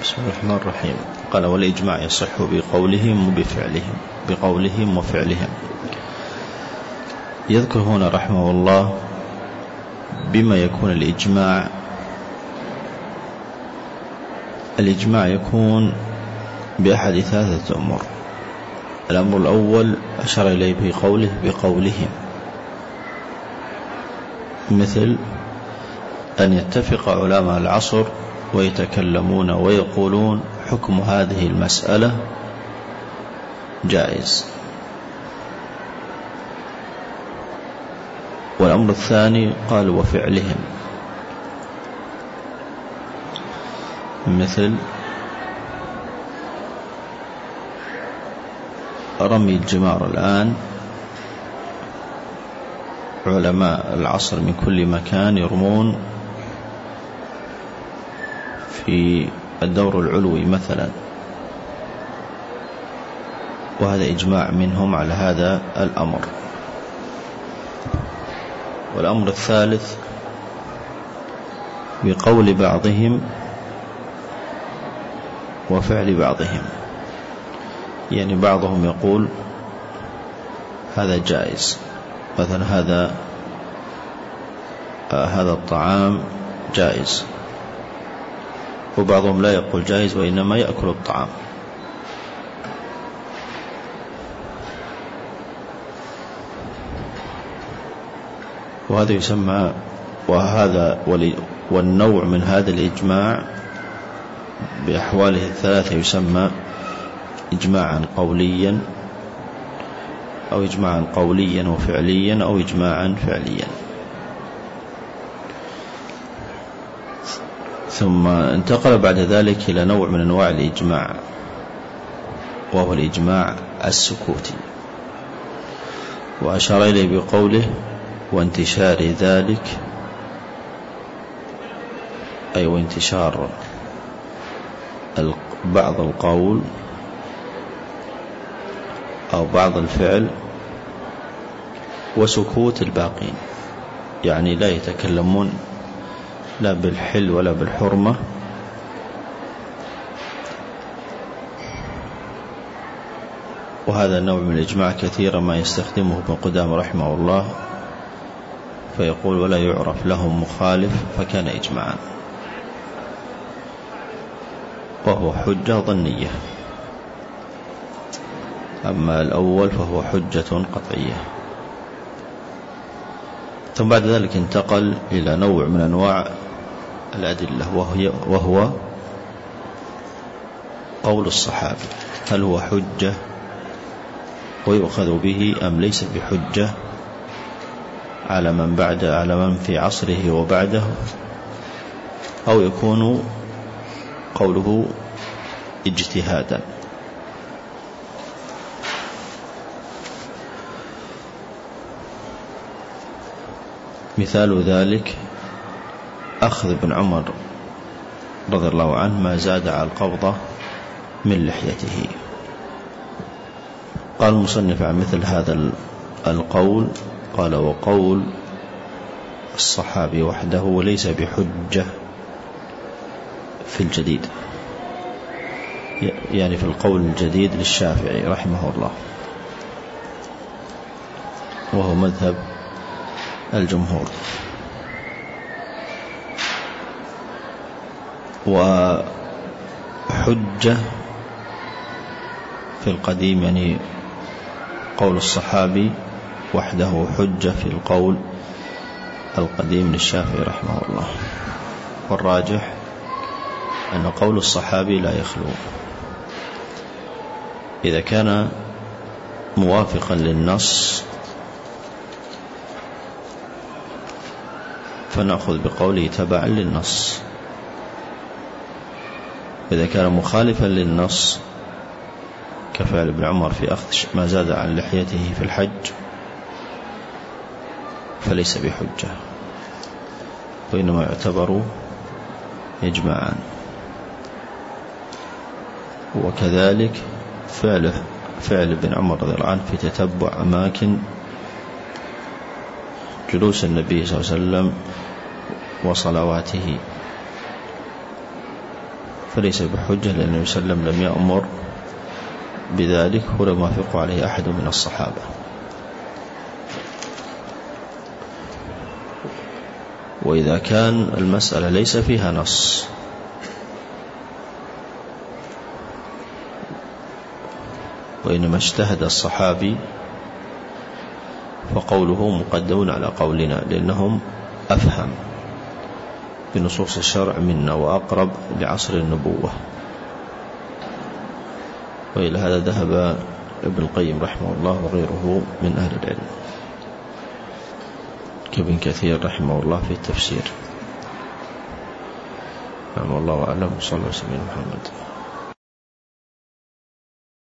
بسم الله الرحمن الرحيم. قال والإجماع يصح بقولهم وبفعلهم بقولهم وفعلهم. يذكر هنا رحمه الله بما يكون الإجماع. الإجماع يكون بأحد ثلاثة أمور. الأمر الأول أشار إليه بقوله بقولهم. مثل أن يتفق علماء العصر ويتكلمون ويقولون حكم هذه المسألة جائز. والأمر الثاني قال وفعلهم. مثل رمي الجمار الآن علماء العصر من كل مكان يرمون في الدور العلوي مثلا. وهذا إجماع منهم على هذا الأمر. والأمر الثالث بقول بعضهم وفعل بعضهم. يعني بعضهم يقول هذا جائز. مثلا هذا آه هذا الطعام جائز. وبعضهم لا يقول جائز وإنما يأكل الطعام. وهذا يسمى وهذا والنوع من هذا الإجماع بأحواله الثلاثة يسمى إجماعا قوليا أو إجماعا قوليا وفعليا أو إجماعا فعليا. ثم انتقل بعد ذلك إلى نوع من أنواع الإجماع وهو الإجماع السكوتي. وأشار إليه بقوله وانتشار ذلك أي وانتشار بعض القول أو بعض الفعل وسكوت الباقين يعني لا يتكلمون لا بالحل ولا بالحرمة. وهذا النوع من الإجماع كثيرا ما يستخدمه ابن قدام رحمه الله فيقول ولا يعرف لهم مخالف فكان إجماعا. وهو حجة ظنية. أما الأول فهو حجة قطعية. ثم بعد ذلك انتقل إلى نوع من أنواع الأدلة وهي وهو قول الصحابي هل هو حجة ويؤخذ به أم ليس بحجة؟ على من بعد على من في عصره وبعده؟ أو يكون قوله اجتهادا. مثال ذلك أخذ ابن عمر رضي الله عنه ما زاد على القبضة من لحيته. قال المصنف عن مثل هذا القول قال وقول الصحابي وحده وليس بحجة في الجديد. يعني في القول الجديد للشافعي رحمه الله. وهو مذهب الجمهور. وحجة في القديم يعني قول الصحابي وحده حجة في القول القديم للشافعي رحمه الله. والراجح أن قول الصحابي لا يخلو. إذا كان موافقا للنص فنأخذ بقوله تبعا للنص. إذا كان مخالفا للنص كفعل ابن عمر في أخذ ما زاد عن لحيته في الحج فليس بحجة وإنما يعتبر إجماعا. وكذلك فعله فعل ابن عمر رضي الله عنه في تتبع أماكن جلوس النبي صلى الله عليه وسلم وصلواته. فليس بحجة لأن النبي صلى الله عليه وسلم لم يأمر بذلك ولم يوافق عليه أحد من الصحابة. وإذا كان المسألة ليس فيها نص. وإنما اجتهد الصحابي فقوله مقدم على قولنا لأنهم أفهم. بنصوص الشرع منا وأقرب لعصر النبوة. وإلى هذا ذهب ابن القيم رحمه الله وغيره من أهل العلم. كابن كثير رحمه الله في التفسير. نعم الله أعلم. صلى الله عليه وسلم محمد.